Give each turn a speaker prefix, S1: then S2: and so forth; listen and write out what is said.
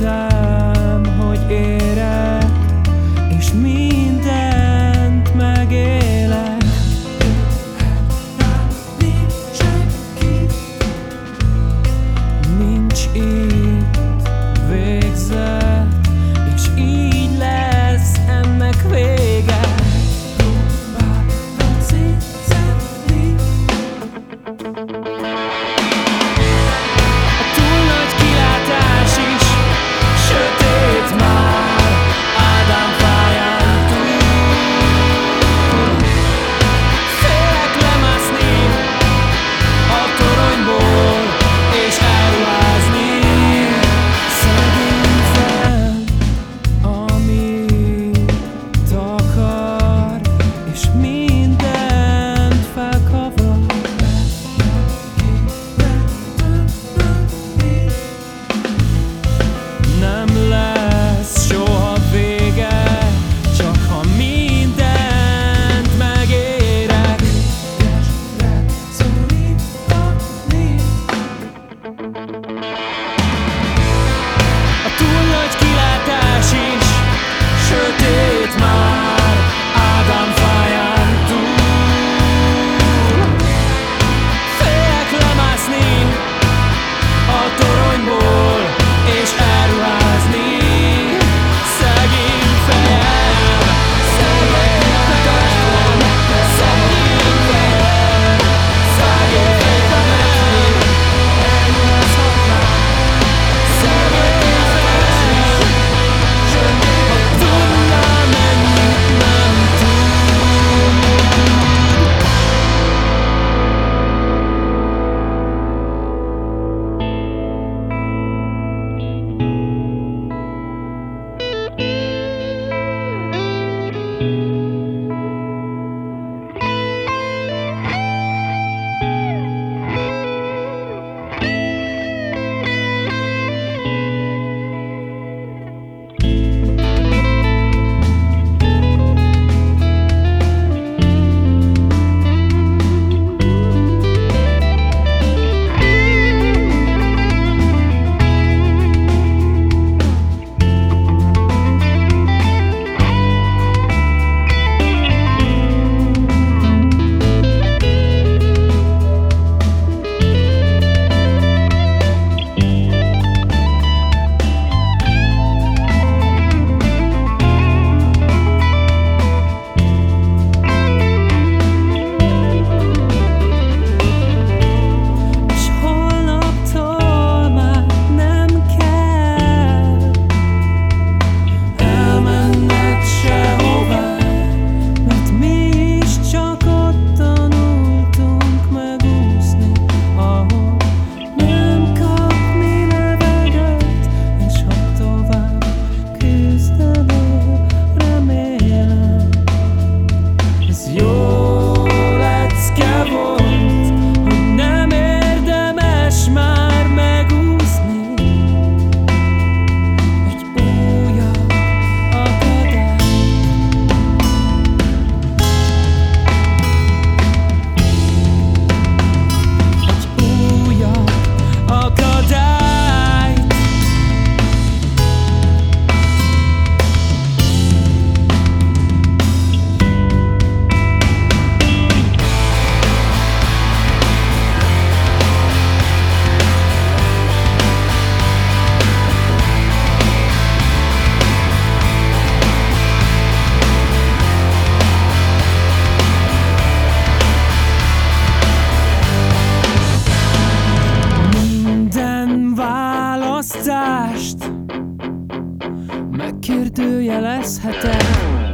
S1: die megkérdőjelezhetem